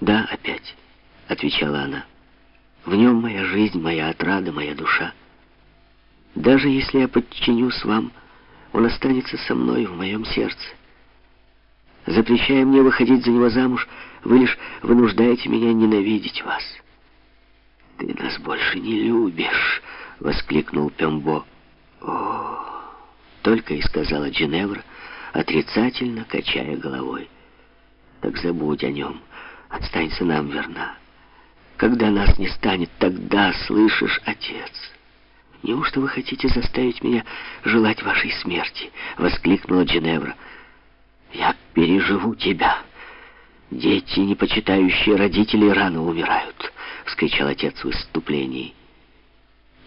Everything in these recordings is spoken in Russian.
«Да, опять», — отвечала она. «В нем моя жизнь, моя отрада, моя душа. Даже если я подчинюсь вам, он останется со мной в моем сердце. Запрещая мне выходить за него замуж, вы лишь вынуждаете меня ненавидеть вас». «Ты нас больше не любишь!» — воскликнул Пембо. «О!» — только и сказала Джиневра, отрицательно качая головой. «Так забудь о нем, останься нам верна. Когда нас не станет, тогда слышишь, отец!» «Неужто вы хотите заставить меня желать вашей смерти?» — воскликнула Джиневра. «Я переживу тебя. Дети, не почитающие родителей, рано умирают», — вскричал отец в выступлении.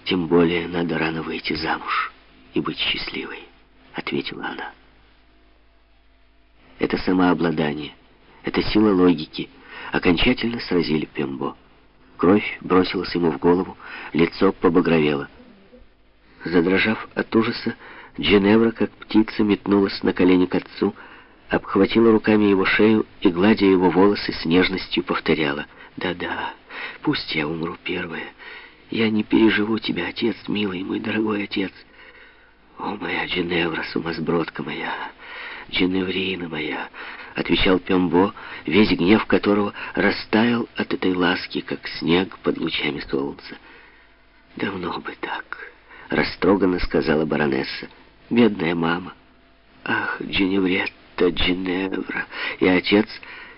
«Тем более надо рано выйти замуж и быть счастливой», — ответила она. Это самообладание, это сила логики окончательно сразили Пембо. Кровь бросилась ему в голову, лицо побагровело. Задрожав от ужаса, Дженевра, как птица, метнулась на колени к отцу, обхватила руками его шею и, гладя его волосы, с нежностью повторяла. «Да-да, пусть я умру первая. Я не переживу тебя, отец, милый мой дорогой отец. О, моя Дженевра, сумасбродка моя, Дженеврина моя!» Отвечал Пембо, весь гнев которого растаял от этой ласки, как снег под лучами солнца. «Давно бы так!» — растроганно сказала баронесса. «Бедная мама! Ах, Дженевретта, Дженевра!» И отец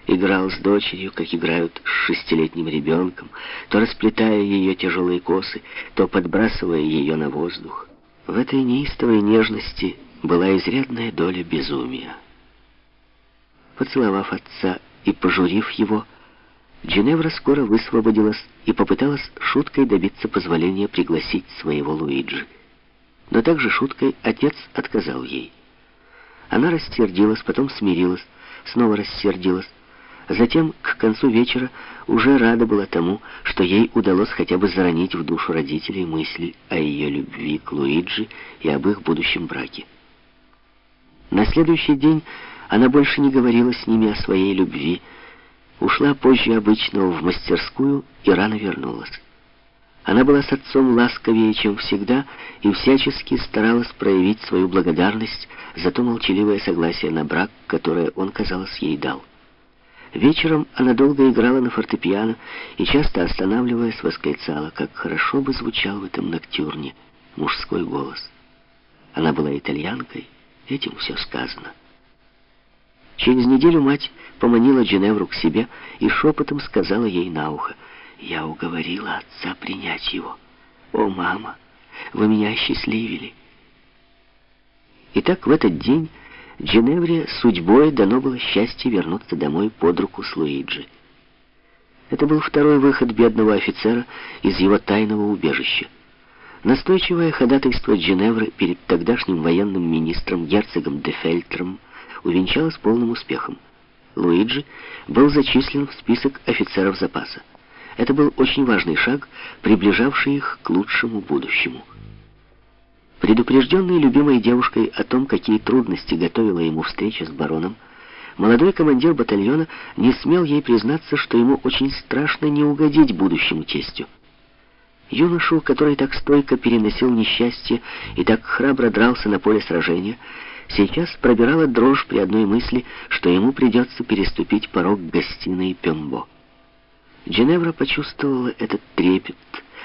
играл с дочерью, как играют с шестилетним ребенком, то расплетая ее тяжелые косы, то подбрасывая ее на воздух. В этой неистовой нежности была изрядная доля безумия. Поцеловав отца и пожурив его, Джиневра скоро высвободилась и попыталась шуткой добиться позволения пригласить своего Луиджи. Но также шуткой отец отказал ей. Она рассердилась, потом смирилась, снова рассердилась. Затем, к концу вечера, уже рада была тому, что ей удалось хотя бы заронить в душу родителей мысль о ее любви к Луиджи и об их будущем браке. На следующий день она больше не говорила с ними о своей любви, ушла позже обычного в мастерскую и рано вернулась. Она была с отцом ласковее, чем всегда, и всячески старалась проявить свою благодарность за то молчаливое согласие на брак, которое он, казалось, ей дал. Вечером она долго играла на фортепиано и, часто останавливаясь, восклицала, как хорошо бы звучал в этом ноктюрне мужской голос. Она была итальянкой, этим все сказано. Через неделю мать поманила Джиневру к себе и шепотом сказала ей на ухо, «Я уговорила отца принять его. О, мама, вы меня осчастливили». Итак, в этот день Джиневре судьбой дано было счастье вернуться домой под руку с Луиджи. Это был второй выход бедного офицера из его тайного убежища. Настойчивое ходатайство Джиневры перед тогдашним военным министром герцогом де Фельтром увенчалось полным успехом. Луиджи был зачислен в список офицеров запаса. Это был очень важный шаг, приближавший их к лучшему будущему. Предупрежденный любимой девушкой о том, какие трудности готовила ему встреча с бароном, молодой командир батальона не смел ей признаться, что ему очень страшно не угодить будущему тестю. Юношу, который так стойко переносил несчастье и так храбро дрался на поле сражения, Сейчас пробирала дрожь при одной мысли, что ему придется переступить порог гостиной Пембо. Дженевра почувствовала этот трепет.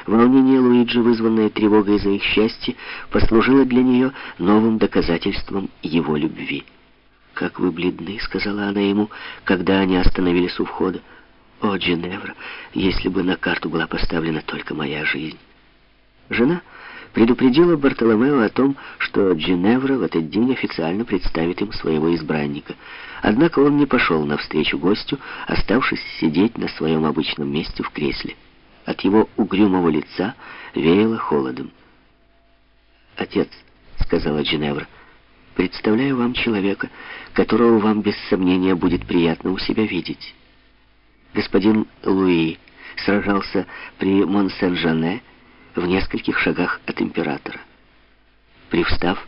Волнение Луиджи, вызванное тревогой за их счастье, послужило для нее новым доказательством его любви. «Как вы бледны», — сказала она ему, когда они остановились у входа. «О, Дженевра, если бы на карту была поставлена только моя жизнь». Жена предупредила Бартоломео о том, что Джиневра в этот день официально представит им своего избранника. Однако он не пошел навстречу гостю, оставшись сидеть на своем обычном месте в кресле. От его угрюмого лица веяло холодом. «Отец», — сказала Джиневра, — «представляю вам человека, которого вам без сомнения будет приятно у себя видеть. Господин Луи сражался при Монсен-Жане, в нескольких шагах от императора. Привстав,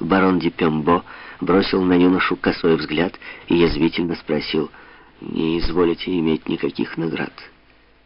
барон де Пембо бросил на юношу косой взгляд и язвительно спросил, не изволите иметь никаких наград.